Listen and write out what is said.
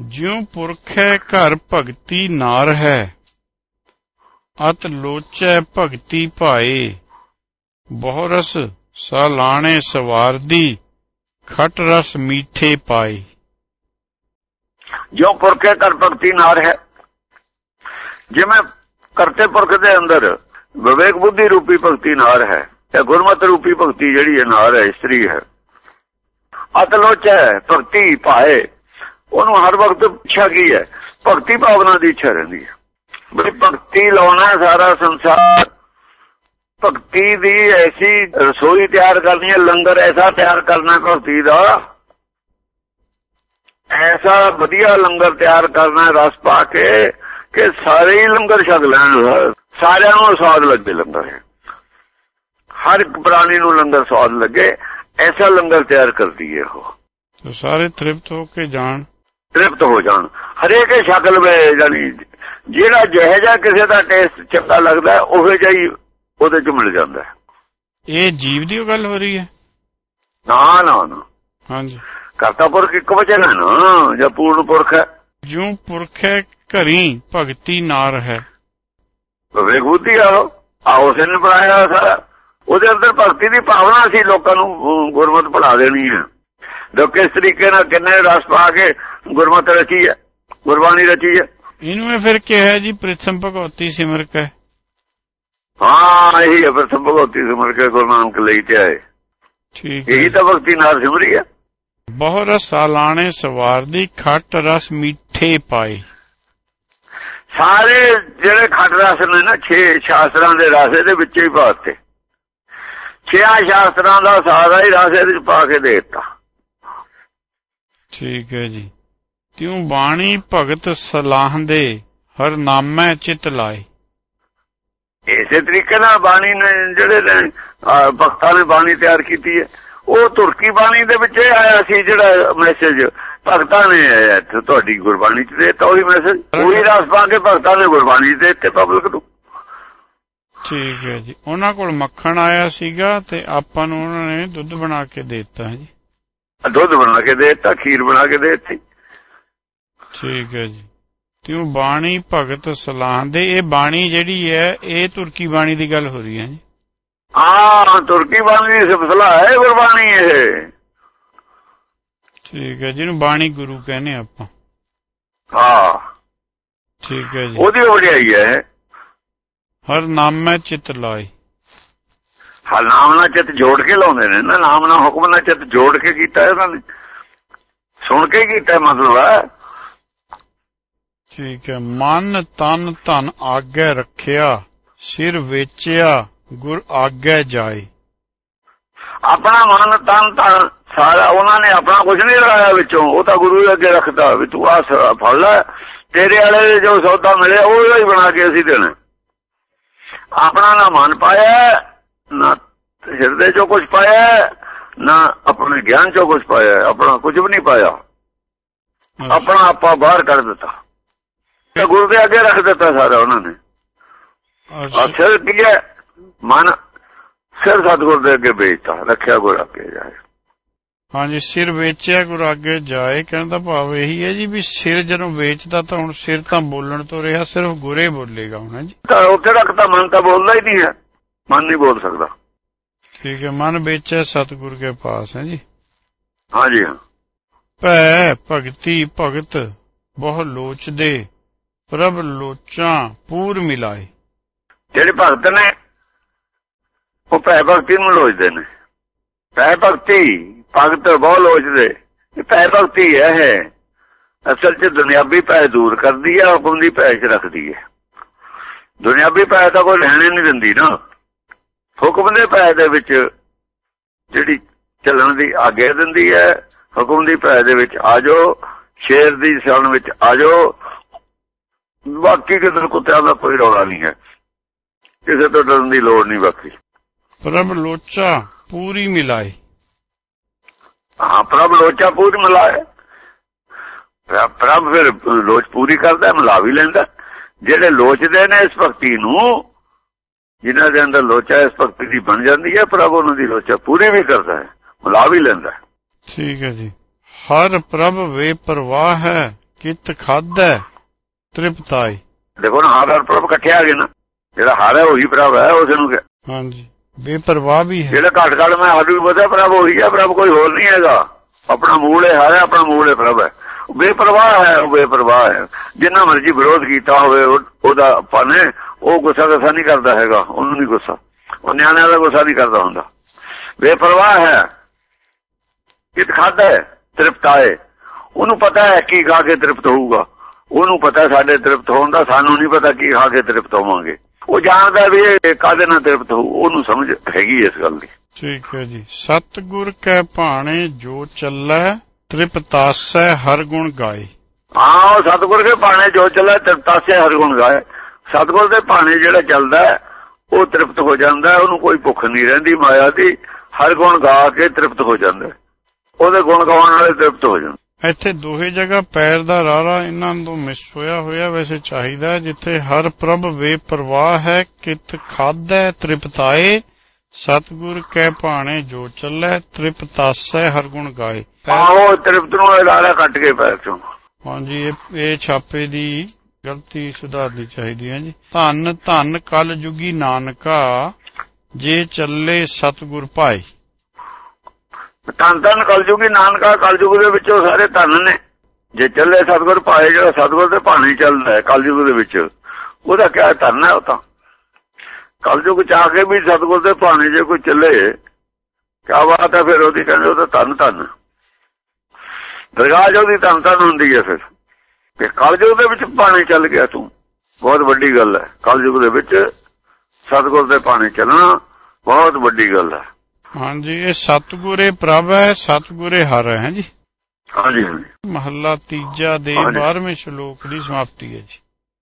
ਜਿਉ ਪੁਰਖੈ ਘਰ ਭਗਤੀ ਨਾਰ ਹੈ। ਅਤ ਲੋਚੈ ਭਗਤੀ ਭਾਏ। ਬਹੁ ਰਸ ਸਾਲਾਣੇ ਸਵਾਰਦੀ ਖਟ ਰਸ ਮੀਠੇ ਪਾਏ। ਜੋ ਪੁਰਖੇ ਕਰ ਭਗਤੀ ਨਾਰ ਹੈ। ਜਿਵੇਂ ਕਰਤੇ ਪੁਰਖ ਦੇ ਅੰਦਰ ਵਿਵੇਕ ਬੁੱਧੀ ਰੂਪੀ ਭਗਤੀ ਨਾਰ ਹੈ ਤੇ ਗੁਰਮਤਿ ਰੂਪੀ ਭਗਤੀ ਜਿਹੜੀ ਹੈ, ਨਾਰ ਹੈ, ਇਸਤਰੀ ਹੈ। ਅਤਲੋਚ ਹੈ ਭਗਤੀ ਪਾਏ ਉਹਨੂੰ ਹਰ ਵਕਤ ਇੱਛਾ ਕੀ ਹੈ? ਭਗਤੀ ਭਾਵਨਾ ਦੀ ਇੱਛਾ ਰਹਿੰਦੀ ਹੈ। ਬਈ ਭਗਤੀ ਲਾਉਣਾ ਸਾਰਾ ਸੰਸਾਰ। ਭਗਤੀ ਦੀ ਐਸੀ ਰਸੋਈ ਤਿਆਰ ਕਰਨੀ ਹੈ, ਲੰਗਰ ਐਸਾ ਤਿਆਰ ਕਰਨਾ ਭਗਤੀ ਦਾ। ਐਸਾ ਵਧੀਆ ਲੰਗਰ ਤਿਆਰ ਕਰਨਾ ਰਸ ਪਾ ਕੇ ਕਿ ਸਾਰੇ ਹੀ ਲੰਗਰ ਛਕ ਲੈਣ। ਸਾਰਿਆਂ ਨੂੰ ਸਵਾਦ ਲੱਗੇ ਲੰਗਰ। ਹਰ ਇੱਕ ਪ੍ਰਾਣੀ ਨੂੰ ਲੰਗਰ ਸਵਾਦ ਲੱਗੇ, ਐਸਾ ਲੰਗਰ ਤਿਆਰ ਕਰਦੀ ਹੈ ਉਹ। ਸਾਰੇ ਤ੍ਰਿਪਤ ਹੋ ਕੇ ਜਾਣ। ਤ੍ਰਿਪਤ ਹੋ ਜਾਣ। ਹਰੇਕ ਹੀ ਸ਼ਕਲ ਵਿੱਚ ਜਾਨੀ ਜਿਹੜਾ ਜਿਹੇ ਜਿਹਾ ਕਿਸੇ ਦਾ ਟੇਸਟ ਚੰਗਾ ਲੱਗਦਾ ਉਹ ਜਿਹਾ ਹੀ ਉਹਦੇ ਚ ਮਿਲ ਜਾਂਦਾ ਹੈ। ਇਹ ਜੀਵ ਦੀ ਗੱਲ ਹੋ ਰਹੀ ਹੈ? ਨਾ ਨਾ ਨਾ। ਹਾਂਜੀ। ਕਰਤਾ ਪੁਰਖ ਇੱਕ ਵਚਨ ਹੈ ਨਾ ਜਾਂ ਪੂਰਨ ਪੁਰਖ ਹੈ। ਜਿਉ ਪੁਰਖੈ ਘਰੀ ਭਗਤੀ ਨਾਰ ਹੈ। ਬੁੱਧੀ ਆ ਆ ਉਸੇ ਨੇ ਬਣਾਇਆ ਸਾਰਾ। ਉਹਦੇ ਅੰਦਰ ਭਗਤੀ ਦੀ ਭਾਵਨਾ ਸੀ ਲੋਕਾਂ ਨੂੰ ਗੁਰਮਤਿ ਪੜਾ ਦੇਣੀ ਹੈ। ਲੋਕ ਇਸ ਤਰੀਕੇ ਨਾਲ ਕਿੰਨੇ ਰਸ ਪਾ ਕੇ ਗੁਰਮਤਿ ਰਚੀ ਹੈ ਗੁਰਬਾਣੀ ਰਚੀ ਹੈ। ਇਹਨੂੰ ਇਹ ਫਿਰ ਕਿਹਾ ਜੀ ਪ੍ਰਿਥਮ ਭਗਵਤੀ ਸਿਮਰਕ ਹੈ। ਹਾਂ ਇਹੀ ਹੈ ਫਿਰ ਸੰਭਗਤੀ ਸਿਮਰ ਕੇ ਗੁਰੂ ਨਾਨਕ ਲਈ ਤੇ ਆਏ। ਠੀਕ ਇਹੀ ਤਾਂ ਭਗਤੀ ਨਾਲ ਸਿਮਰੀ ਹੈ। ਬਹੁ ਰਸ ਸਾਲਾਣੇ ਸਵਾਰਦੀ ਖੱਟ ਰਸ ਮਿੱਠੇ ਪਾਏ। ਸਾਰੇ ਜਿਹੜੇ ਖੱਟ ਰਸ ਨੇ ਨਾ 6 ਸ਼ਾਸਤਰਾਂ ਦੇ ਰਸ ਇਹਦੇ ਵਿੱਚ ਹੀ ਪਾਤੇ ਛਿਆ ਸ਼ਾਸਤਰਾਂ ਦਾ ਸਾਰਾ ਹੀ ਰਸ ਇਹਦੇ ਵਿੱਚ ਪਾ ਕੇ ਦੇ ਦਿੱਤਾ। ਠੀਕ ਹੈ ਜੀ। ਤਿਉ ਬਾਣੀ ਭਗਤ ਸਲਾਹ ਦੇ ਹਰ ਨਾਮੈ ਚਿਤ ਲਾਏ। ਇਸੇ ਤਰੀਕੇ ਨਾਲ ਬਾਣੀ ਨੇ ਜਿਹੜੇ ਭਗਤਾਂ ਨੇ ਬਾਣੀ ਤਿਆਰ ਕੀਤੀ ਹੈ। ਉਹ ਤੁਰਕੀ ਬਾਣੀ ਦੇ ਵਿੱਚ ਆਇਆ ਸੀ ਜਿਹੜਾ ਮੈਸੇਜ ਭਗਤਾਂ ਨੇ ਆਇਆ ਤੁਹਾਡੀ ਗੁਰਬਾਣੀ ਚ ਦੇਤਾ ਉਹੀ ਮੈਸੇਜ ਉਹੀ ਰਸ ਪਾ ਕੇ ਭਗਤਾਂ ਨੇ ਗੁਰਬਾਣੀ ਦੇ ਦਿੱਤੇ ਪਬਲਿਕ ਨੂੰ। ਠੀਕ ਹੈ ਜੀ। ਉਹਨਾਂ ਕੋਲ ਮੱਖਣ ਆਇਆ ਸੀਗਾ ਤੇ ਆਪਾਂ ਨੂੰ ਉਹਨਾਂ ਨੇ ਦੁੱਧ ਬਣਾ ਕੇ ਦੇ ਦਿੱਤਾ ਜੀ। ਦੁੱਧ ਬਣਾ ਕੇ ਦੇ ਦਿੱਤਾ ਖੀਰ ਬਣਾ ਕੇ ਦੇ ਦਿੱਤੀ। ਠੀਕ ਹੈ ਜੀ। ਤਿਉ ਬਾਣੀ ਭਗਤ ਸਲਾਹ ਦੇ ਇਹ ਬਾਣੀ ਜਿਹੜੀ ਹੈ ਇਹ ਤੁਰਕੀ ਬਾਣੀ ਦੀ ਗੱਲ ਹੋ ਰਹੀ ਹੈ ਜੀ। ਹਾਂ ਤੁਰਕੀ ਬਾਣੀ ਦੀ ਸਿਫਤਲਾ ਹੈ ਗੁਰਬਾਣੀ ਇਹ। ਠੀਕ ਹੈ ਜਿਹਨੂੰ ਬਾਣੀ ਗੁਰੂ ਕਹਿੰਦੇ ਆਪਾਂ। ਹਾਂ। ਠੀਕ ਹੈ ਜੀ। ਉਹਦੀ ਵਡਿਆਈ ਹੈ। ਹਰ ਨਾਮੈ ਚਿਤ ਲਾਏ। ਹਾਂ ਨਾਮ ਨਾਲ ਚਿੱਤ ਜੋੜ ਕੇ ਲਾਉਂਦੇ ਨੇ ਨਾ ਨਾਮ ਨਾਲ ਹੁਕਮ ਨਾਲ ਚਿੱਤ ਜੋੜ ਕੇ ਕੀਤਾ ਇਹਨਾਂ ਨੇ। ਸੁਣ ਕੇ ਕੀਤਾ ਮਤਲਬ ਹੈ। ਠੀਕ ਹੈ ਮਨ ਤਨ ਧਨ ਆਗੇ ਰੱਖਿਆ ਸਿਰ ਵੇਚਿਆ ਗੁਰ ਆਗੇ ਜਾਏ। ਆਪਣਾ ਮਨ ਤਨ ਤਾਂ ਸਾਰਾ ਉਹਨਾਂ ਨੇ ਆਪਣਾ ਕੁਝ ਨਹੀਂ ਲਗਾਇਆ ਵਿੱਚੋਂ ਉਹ ਤਾਂ ਗੁਰੂ ਦੇ ਅੱਗੇ ਰੱਖਦਾ ਵੀ ਤੂੰ ਆ ਫੜ ਲੈ ਤੇਰੇ ਵਾਲੇ ਜੋ ਸੌਦਾ ਮਿਲਿਆ ਉਹ ਹੀ ਬਣਾ ਕੇ ਅਸੀਂ ਦੇਣਾ। ਆਪਣਾ ਨਾ ਮਨ ਪਾਇਆ ਨਾ ਹਿਰਦੇ ਚੋਂ ਕੁਝ ਪਾਇਆ ਨਾ ਆਪਣੇ ਗਿਆਨ ਚੋਂ ਕੁਝ ਪਾਇਆ ਆਪਣਾ ਕੁਝ ਵੀ ਨਹੀਂ ਪਾਇਆ। ਆਪਣਾ ਆਪਾ ਬਾਹਰ ਕੱਢ ਦਿੱਤਾ। ਤੇ ਗੁਰੂ ਦੇ ਅੱਗੇ ਰੱਖ ਦਿੱਤਾ ਸਾਰਾ ਉਹਨਾਂ ਨੇ। ਅੱਛਾ, ਅਸਰ ਕੀ ਹੈ? ਮਨ ਸਿਰ ਸਤਗੁਰ ਦੇ ਅੱਗੇ ਵੇਚਤਾ ਰੱਖਿਆ ਗੁਰ ਅੱਗੇ ਜਾਏ। ਹਾਂਜੀ ਸਿਰ ਵੇਚਿਆ ਗੁਰ ਆਗੇ ਜਾਏ ਕਹਿਣ ਦਾ ਭਾਵ ਇਹੀ ਹੈ ਜੀ ਵੀ ਸਿਰ ਜਦੋਂ ਵੇਚਦਾ ਤਾਂ ਹੁਣ ਸਿਰ ਤਾਂ ਬੋਲਣ ਤੋਂ ਰਿਹਾ ਸਿਰਫ ਗੁਰੇ ਬੋਲੇਗਾ ਹੁਣ ਜੀ ਤਾਂ ਉੱਥੇ ਰੱਖ ਤਾਂ ਮਨ ਤਾਂ ਬੋਲਦਾ ਹੀ ਨਹੀਂ ਹੈ। ਮਨ ਨਹੀਂ ਬੋਲ ਸਕਦਾ। ਠੀਕ ਹੈ ਮਨ ਵੇਚਿਆ ਸਤਿਗੁਰ ਕੇ ਪਾਸ ਹੈ ਜੀ। ਹਾਂਜੀ ਹਾਂ। ਭੈ ਭਗਤੀ ਭਗਤ ਬਹੁ ਲੋਚਦੇ ਪ੍ਰਭ ਲੋਚਾਂ ਪੂਰ ਮਿਲਾਏ। ਜਿਹੜੇ ਭਗਤ ਨੇ ਉਹ ਭੈ ਭਗਤੀ ਨੂੰ ਲੋਚਦੇ ਨੇ। ਭੈ ਭਗਤੀ ਭਗਤ ਬਹੁਤ ਲੋਚਦੇ। ਇਹ ਭੈ ਭਗਤੀ ਹੈ ਅਸਲ 'ਚ ਦੁਨਿਆਵੀ ਭੈ ਦੂਰ ਕਰਦੀ ਹੈ ਹੁਕਮ ਦੀ ਭੈ 'ਚ ਰੱਖਦੀ ਹੈ। ਦੁਨਿਆਵੀ ਭੈ ਤਾਂ ਕੋਈ ਲੈਣੇ ਨਹੀਂ ਦਿੰਦੀ ਨਾ। ਹੁਕਮ ਦੇ ਭੈ ਦੇ ਵਿੱਚ ਜਿਹੜੀ ਚੱਲਣ ਦੀ ਆਗਿਆ ਦਿੰਦੀ ਹੈ ਹੁਕਮ ਦੀ ਭੈ ਦੇ ਵਿੱਚ ਆ ਜਾਓ ਸ਼ੇਰ ਦੀ ਸ਼ਰਨ ਵਿੱਚ ਆ ਜਾਓ। ਬਾਕੀ ਕਿਸੇ ਕੁੱਤਿਆਂ ਦਾ ਕੋਈ ਰੌਲਾ ਨਹੀਂ ਹੈ। ਕਿਸੇ ਤੋਂ ਡਰਨ ਦੀ ਲੋੜ ਨਹੀਂ ਬਾਕੀ। ਪ੍ਰਭ ਲੋਚਾ ਪੂਰੀ ਮਿਲਾਏ। ਹਾਂ ਪ੍ਰਭ ਲੋਚਾ ਪੂਰੀ ਮਿਲਾਏ। ਪ੍ਰ- ਪ੍ਰਭ ਫਿਰ ਲੋਚ ਪੂਰੀ ਕਰਦਾ ਮਿਲਾ ਵੀ ਲੈਂਦਾ। ਜਿਹੜੇ ਲੋਚਦੇ ਨੇ ਇਸ ਭਗਤੀ ਨੂੰ ਜਿਨ੍ਹਾਂ ਦੇ ਅੰਦਰ ਲੋਚਾ ਇਸ ਭਗਤੀ ਦੀ ਬਣ ਜਾਂਦੀ ਹੈ ਪ੍ਰਭ ਉਹਨਾਂ ਦੀ ਲੋਚਾ ਪੂਰੀ ਵੀ ਕਰਦਾ ਹੈ ਮਿਲਾ ਵੀ ਲੈਂਦਾ। ਠੀਕ ਹੈ ਜੀ। ਹਰ ਪ੍ਰਭ ਵੇ ਪ੍ਰਵਾਹ ਹੈ ਕਿਤ ਖਾਦੈ ਤ੍ਰਿਪਤਾਈ। ਦੇਖੋ ਨਾ ਹਾਰ ਔਰ ਪ੍ਰਭ ਇਕੱਠੇ ਆ ਗਏ ਨਾ। ਜਿਹੜਾ ਹਾਰ ਹੈ ਉਹੀ ਪ੍ਰਭ ਹੈ ਉਸ ਨੂੰ ਕਿਹਾ। ਹਾਂਜੀ। ਬੇਪਰਵਾਹ ਵੀ ਹੈ। ਜਿਹੜਾ ਘਟ ਘਟ ਮੈਂ ਹਾਰ ਵੀ ਬਤਾ ਪ੍ਰਭ ਉਹੀ ਹੈ ਪ੍ਰਭ ਕੋਈ ਹੋਰ ਨਹੀਂ ਹੈਗਾ। ਆਪਣਾ ਮੂਲ ਹੈ ਹਾਰ ਆਪਣਾ ਮੂਲ ਹੈ ਪ੍ਰਭ ਹੈ। ਬੇਪਰਵਾਹ ਹੈ ਉਹ ਬੇਪਰਵਾਹ ਹੈ। ਜਿੰਨਾ ਮਰਜ਼ੀ ਵਿਰੋਧ ਕੀਤਾ ਹੋਵੇ ਉਹ- ਉਹਦਾ ਆਪਾਂ ਨੇ ਉਹ ਗੁੱਸਾ ਗੁੱਸਾ ਨਹੀਂ ਕਰਦਾ ਹੈਗਾ ਉਹਨੂੰ ਨਹੀਂ ਗੁੱਸਾ। ਉਹ ਨਿਆਣਿਆਂ ਦਾ ਗੁੱਸਾ ਨਹੀਂ ਕਰਦਾ ਹੁੰਦਾ। ਬੇਪਰਵਾਹ ਹੈ। ਕਿਤ ਖਾਦਾ ਹੈ? ਤ੍ਰਿਪਤਾਏ ਉਹਨੂੰ ਪਤਾ ਹੈ ਕੀ ਖਾ ਕੇ ਤ੍ਰਿਪਤ ਹੋਊਗਾ। ਉਹਨੂੰ ਪਤਾ ਸਾਡੇ ਤ੍ਰਿਪਤ ਹੋਣ ਦਾ ਸਾਨੂੰ ਨਹੀਂ ਪਤਾ ਕੀ ਖਾ ਕੇ ਤ੍ਰਿਪਤ ਹੋਵਾਂਗੇ। ਉਹ ਜਾਣਦਾ ਵੀ ਇਹ ਕਾਦੇ ਨਾਲ ਤ੍ਰਿਪਤ ਹੋਊ ਉਹਨੂੰ ਸਮਝ ਹੈਗੀ ਇਸ ਗੱਲ ਦੀ। ਠੀਕ ਹੈ ਜੀ। ਸਤਗੁਰ ਕੈ ਭਾਣੇ ਜੋ ਚੱਲੈ ਤ੍ਰਿਪਤਾਸੈ ਹਰ ਗੁਣ ਗਾਏ। ਹਾਂ ਉਹ ਸਤਿਗੁਰ ਦੇ ਬਾਣੇ ਜੋ ਚੱਲੇ ਤ੍ਰਿਪਤਾਸੇ ਹਰ ਗੁਣ ਗਾਏ। ਸਤਿਗੁਰ ਦੇ ਬਾਣੇ ਜਿਹੜਾ ਚੱਲਦਾ ਉਹ ਤ੍ਰਿਪਤ ਹੋ ਜਾਂਦਾ ਉਹਨੂੰ ਕੋਈ ਭੁੱਖ ਨਹੀਂ ਰਹਿੰਦੀ ਮਾਇਆ ਦੀ ਹਰ ਗੁਣ ਗਾ ਕੇ ਤ੍ਰਿਪਤ ਹੋ ਜਾਂਦਾ। ਉਹਦੇ ਗੁਣ ਗਾਉਣ ਵਾਲੇ ਤ੍ਰਿਪਤ ਹੋ ਜਾਂਦੇ। ਇੱਥੇ ਦੋਹੇ ਜਗ੍ਹਾ ਪੈਰ ਦਾ ਰਾਰਾ ਇਹਨਾਂ ਤੋਂ ਮਿਸ ਹੋਇਆ ਹੋਇਆ ਵੈਸੇ ਚਾਹੀਦਾ ਜਿੱਥੇ ਹਰ ਪ੍ਰਭ ਵੇ ਪ੍ਰਵਾਹ ਹੈ ਕਿਤ ਖਾਦੈ ਤ੍ਰਿਪਤਾਏ ਸਤਗੁਰ ਕੈ ਭਾਣੇ ਜੋ ਚੱਲੈ ਤ੍ਰਿਪਤਾਸੈ ਹਰ ਗੁਣ ਗਾਏ। ਆਹੋ ਤ੍ਰਿਪਤ ਨੂੰ ਇਲਾਰਾ ਕੱਟ ਕੇ ਪੈਰ ਚੋਂ। ਹਾਂਜੀ ਇਹ ਛਾਪੇ ਦੀ ਗਲਤੀ ਸੁਧਾਰਨੀ ਚਾਹੀਦੀ ਹੈ ਜੀ। ਧੰਨ ਧੰਨ ਕਲ ਜੁਗੀ ਨਾਨਕਾ, ਜੇ ਚੱਲੇ ਸਤਗੁਰ ਭਾਈ ਧੰਨ ਧੰਨ ਕਲਯੁਗੀ ਨਾਨਕਾ ਕਲਯੁਗ ਦੇ ਵਿੱਚੋਂ ਸਾਰੇ ਧੰਨ ਨੇ। ਜੇ ਚੱਲੇ ਸਤਿਗੁਰ ਭਾਏ, ਜਿਹੜਾ ਸਤਿਗੁਰ ਦੇ ਭਾਣੇ ਚੱਲਦਾ ਹੈ ਕਲਯੁਗ ਦੇ ਵਿੱਚ, ਉਹਦਾ ਕਿਆ ਧੰਨ ਹੈ ਉਹ ਤਾਂ? ਕਲਯੁਗ ਚ ਆ ਕੇ ਵੀ ਸਤਿਗੁਰ ਦੇ ਭਾਣੇ ਜੇ ਕੋਈ ਚੱਲੇ, ਕਿਆ ਬਾਤ ਹੈ ਫਿਰ ਉਹਦੀ? ਕਹਿੰਦੇ ਉਹ ਤਾਂ ਧੰਨ ਧੰਨ। ਦਰਗਾਹ ਜੋ ਧੰਨ ਧੰਨ ਹੁੰਦੀ ਹੈ ਫਿਰ। ਤੇ ਕਲਯੁਗ ਦੇ ਵਿੱਚ ਭਾਣੇ ਚੱਲ ਗਿਆ ਤੂੰ। ਬਹੁਤ ਵੱਡੀ ਗੱਲ ਹੈ। ਕਲਯੁਗ ਦੇ ਵਿੱਚ ਸਤਿਗੁਰ ਦੇ ਭਾਣੇ ਚੱਲਣਾ ਬਹੁਤ ਵੱਡੀ ਗੱਲ ਹੈ। ਹਾਂਜੀ ਇਹ ਸਤਗੁਰੇ ਪ੍ਰਭ ਹੈ ਸਤਗੁਰੇ ਹਰ ਹੈ ਜੀ? ਹਾਂਜੀ ਹਾਂਜੀ। ਮਹੱਲਾ ਤੀਜਾ ਦੇ ਹਾਂਜੀ। 12ਵੇਂ ਸ਼ਲੋਕ ਦੀ ਸਮਾਪਤੀ ਹੈ ਜੀ।